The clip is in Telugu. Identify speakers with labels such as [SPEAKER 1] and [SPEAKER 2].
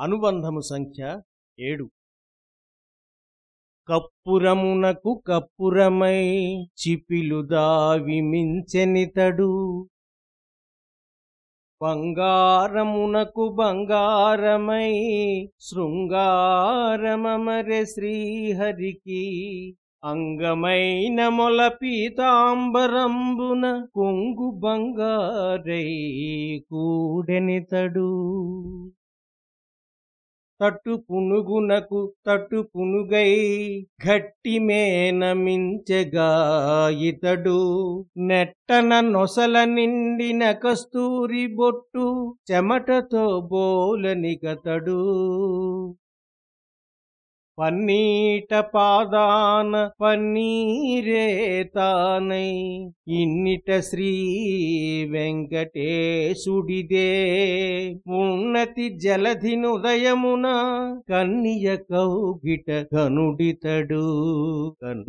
[SPEAKER 1] అనుబంధము సంఖ్య ఏడు. కప్పురమునకు కప్పురమై చిపిలు దావి మించెనితడు. బంగారమునకు బంగారమై శృంగారమమరె శ్రీహరికి. అంగమైన మొల పీతాంబరంబున కొంగు బంగారై కూడెనితడు. తట్టు పునుగునకు తట్టు పునుగై గట్టి మేనమించెగా ఇతడు. నెట్టన నొసల నిండిన కస్తూరి బొట్టు చెమటతో బోలనికతడు పన్నీట పాదాన పన్నీరే తానై ఇన్నిట శ్రీ వెంకటేశుడిదే. ఉన్నతి జలధినుదయమున కన్నియ కౌగిట కనుడితడు కన్